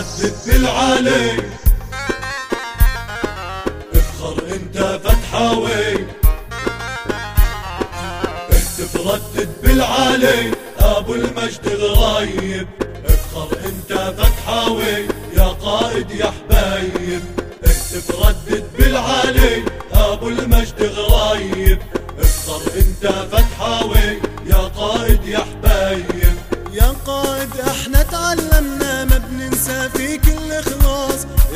بالعالي افخر انت فتحاوي اهتف ردد بالعالي أبو المجد غرايب افخر انت فتحاوي يا قائد يا حبايب. اهتف ردد بالعالي أبو المجد غرايب افخر انت فتحاوي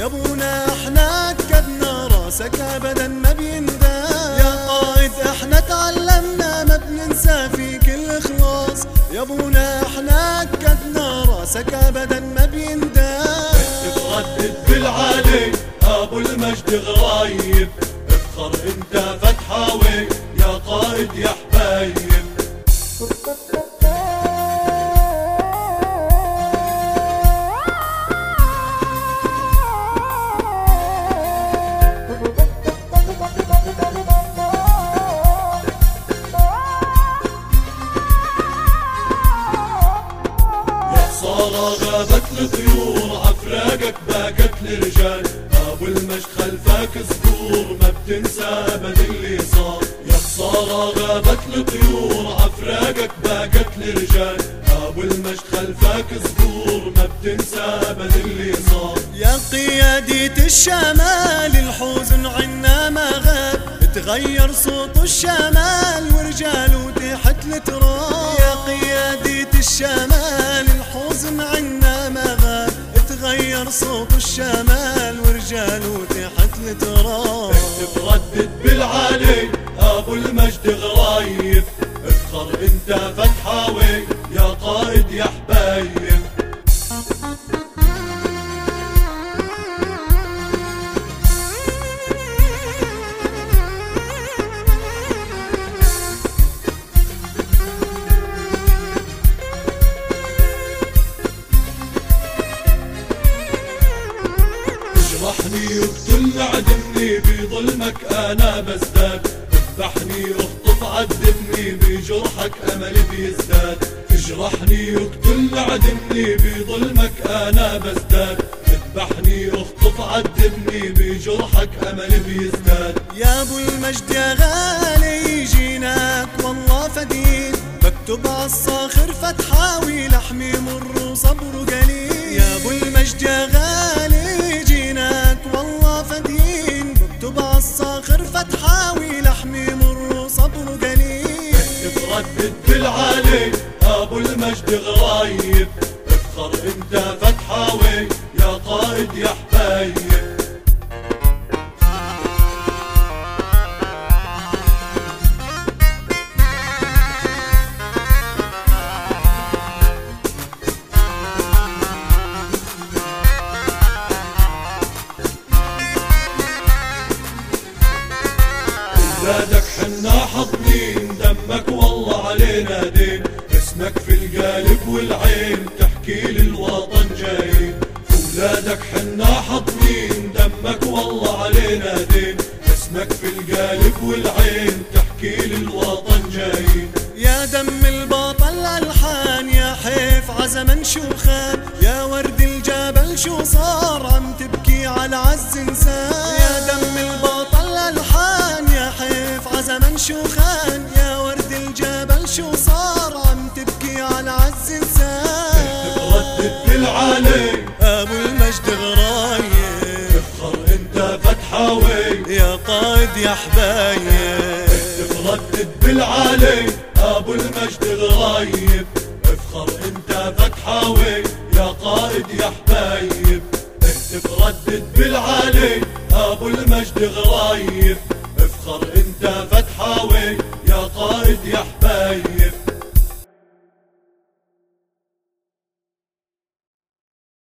يا ابونا إحنا اكدنا راسك ابدا ما بيندى. يا قائد إحنا تعلمنا ما بننسى في كل إخلاص. يا ابونا إحنا اكدنا راسك ابدا ما بيندى. تردد بالعالي أبو المجد غرايب غابت الطيور عفراقك باقت الرجال أبو المجد خلفك صدور ما بتنسى أبد اللي صار. يا خسارة غابت الطيور عفراقك باقت الرجال أبو المجد خلفك صدور ما بتنسى أبد اللي صار. يا قيادة الشمال الحزن عنا ما غاب. تغير صوت الشمال ورجاله تحت التراب. يا قيادة الشمال تغير صوت الشمال ورجاله تحت التراب. تردد بالعالي أبو المجد غرايب. اجرحني واقتل عدمني بظلمك أنا بزداد. اذبحني اخطف عذبني بجرحك أملي بيزداد. اجرحني واقتل عدمني بظلمك أنا بزداد. اذبحني اخطف عذبني بجرحك أملي بيزداد. يا أبو المجد يا غالي جيناك والله فدين بكتب عالصاخر فتحاوي لحمي مر وصبره قليل. يا أبو المجد يا غالي فدين بكتب عالصاخر فتحاوي لحمي مر وصبره قليل تردد بالعالي أبو المجد غرايب ولادك حنا حاضنين دمك والله علينا دين. اسمك في القلب والعين تحكي للوطن جايين. ولادك حنا حاضنين دمك والله علينا دين. اسمك في القلب والعين تحكي للوطن جايين. يا دم البطل الالحان يا حيف عزمن شوخان يا ورد الجبل شو صار؟ يا حبايب. تردد بالعالي أبو المجد غرايب افخر أنت فتحاوي يا قائد يا حبايب. تردد بالعالي أبو المجد غرايب